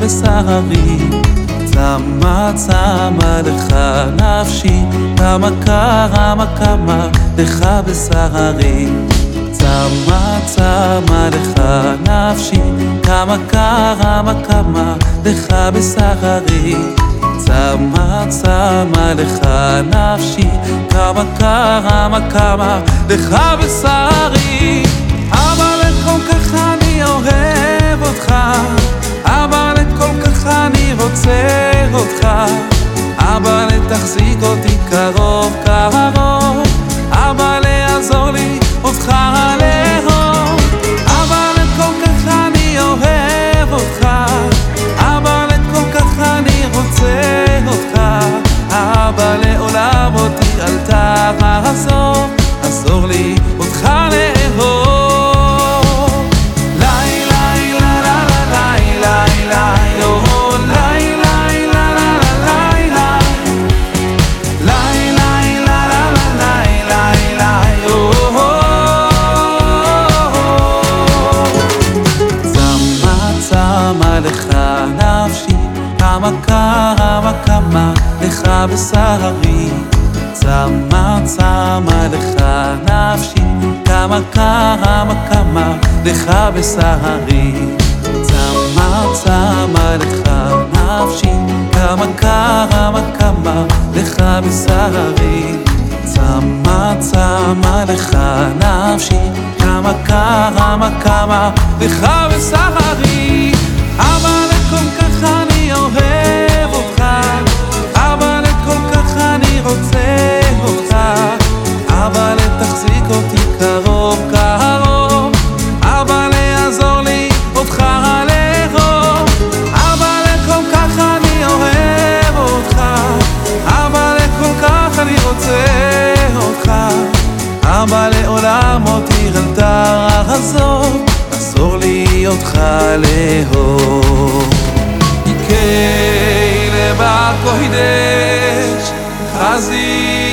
בשרי צמא צמא לך נפשי. כמה כמה כמה לך בשרי צמא צמא לך נפשי. כמה כמה כמה לך בשרי צמא צמא לך נפשי. כמה כמה כמה לך בשרי תעזוב עזור לי אותך לאהוב. כמה כמה כמה לך בשרי. צמא צמא לך נפשי כמה כמה כמה לך בשרי צמא צמא לך נפשי כמה כמה כמה לך בשרי צמא צמא לך נפשי כמה כמה כמה לך בשרי אבל לעולם אותי אל תעזוב אסור לי אותך לאהוב. יקי לבא קוידש חזיר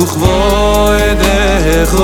וכבוד איך